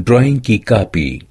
drawing की copy